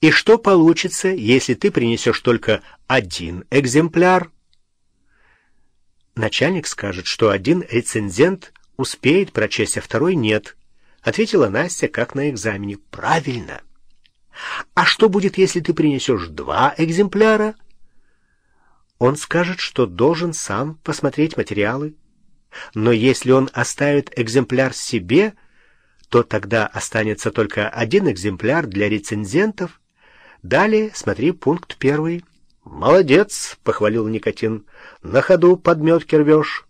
И что получится, если ты принесешь только один экземпляр? Начальник скажет, что один рецензент успеет прочесть, а второй нет. Ответила Настя, как на экзамене. Правильно. А что будет, если ты принесешь два экземпляра? Он скажет, что должен сам посмотреть материалы. Но если он оставит экземпляр себе, то тогда останется только один экземпляр для рецензентов. Далее смотри пункт первый. «Молодец!» — похвалил Никотин. «На ходу подметки рвешь».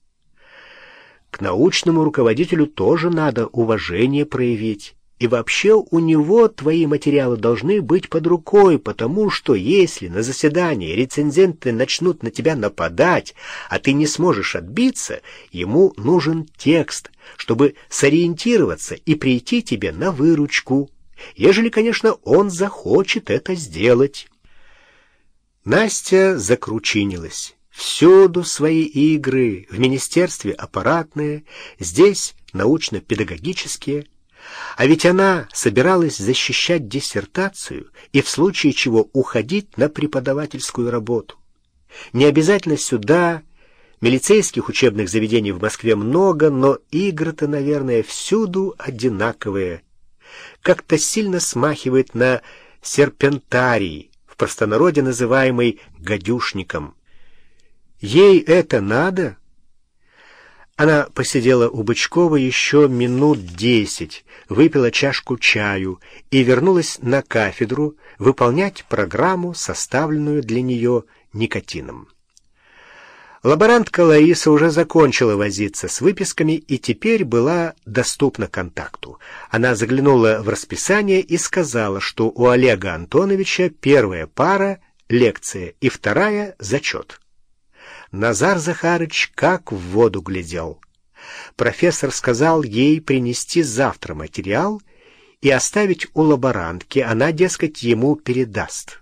К научному руководителю тоже надо уважение проявить. И вообще у него твои материалы должны быть под рукой, потому что если на заседании рецензенты начнут на тебя нападать, а ты не сможешь отбиться, ему нужен текст, чтобы сориентироваться и прийти тебе на выручку, ежели, конечно, он захочет это сделать. Настя закручинилась. Всюду свои игры, в министерстве аппаратные, здесь научно-педагогические – а ведь она собиралась защищать диссертацию и в случае чего уходить на преподавательскую работу. Не обязательно сюда, милицейских учебных заведений в Москве много, но игры-то, наверное, всюду одинаковые. Как-то сильно смахивает на серпентарий, в простонародье называемый гадюшником. Ей это надо? Она посидела у Бычкова еще минут десять, выпила чашку чаю и вернулась на кафедру выполнять программу, составленную для нее никотином. Лаборантка Лариса уже закончила возиться с выписками и теперь была доступна контакту. Она заглянула в расписание и сказала, что у Олега Антоновича первая пара — лекция и вторая — зачет. Назар Захарыч как в воду глядел. Профессор сказал ей принести завтра материал и оставить у лаборантки, она, дескать, ему передаст.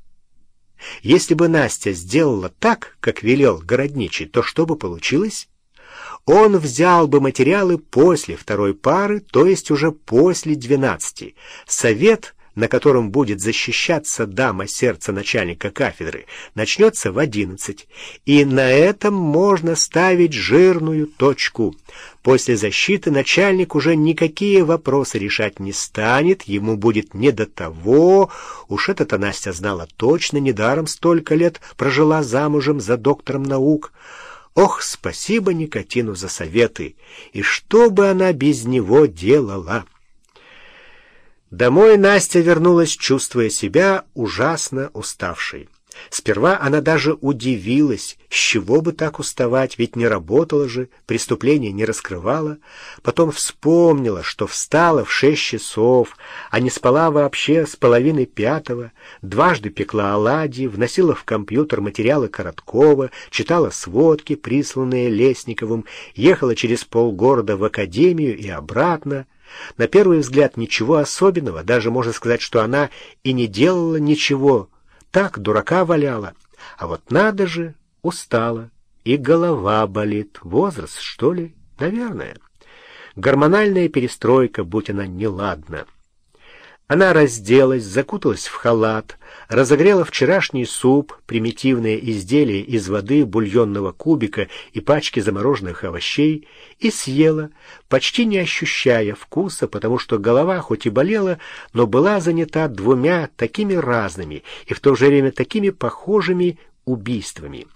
Если бы Настя сделала так, как велел городничий, то что бы получилось? Он взял бы материалы после второй пары, то есть уже после двенадцати. Совет на котором будет защищаться дама сердца начальника кафедры, начнется в одиннадцать, и на этом можно ставить жирную точку. После защиты начальник уже никакие вопросы решать не станет, ему будет не до того. Уж это-то Настя знала точно, недаром столько лет прожила замужем за доктором наук. Ох, спасибо Никотину за советы! И что бы она без него делала? Домой Настя вернулась, чувствуя себя ужасно уставшей. Сперва она даже удивилась, с чего бы так уставать, ведь не работала же, преступление не раскрывала. Потом вспомнила, что встала в шесть часов, а не спала вообще с половины пятого, дважды пекла оладьи, вносила в компьютер материалы Короткова, читала сводки, присланные Лесниковым, ехала через полгорода в академию и обратно. На первый взгляд ничего особенного, даже можно сказать, что она и не делала ничего, так дурака валяла. А вот надо же, устала, и голова болит. Возраст, что ли? Наверное. Гормональная перестройка, будь она неладна. Она разделась, закуталась в халат, разогрела вчерашний суп, примитивное изделие из воды, бульонного кубика и пачки замороженных овощей, и съела, почти не ощущая вкуса, потому что голова хоть и болела, но была занята двумя такими разными и в то же время такими похожими убийствами.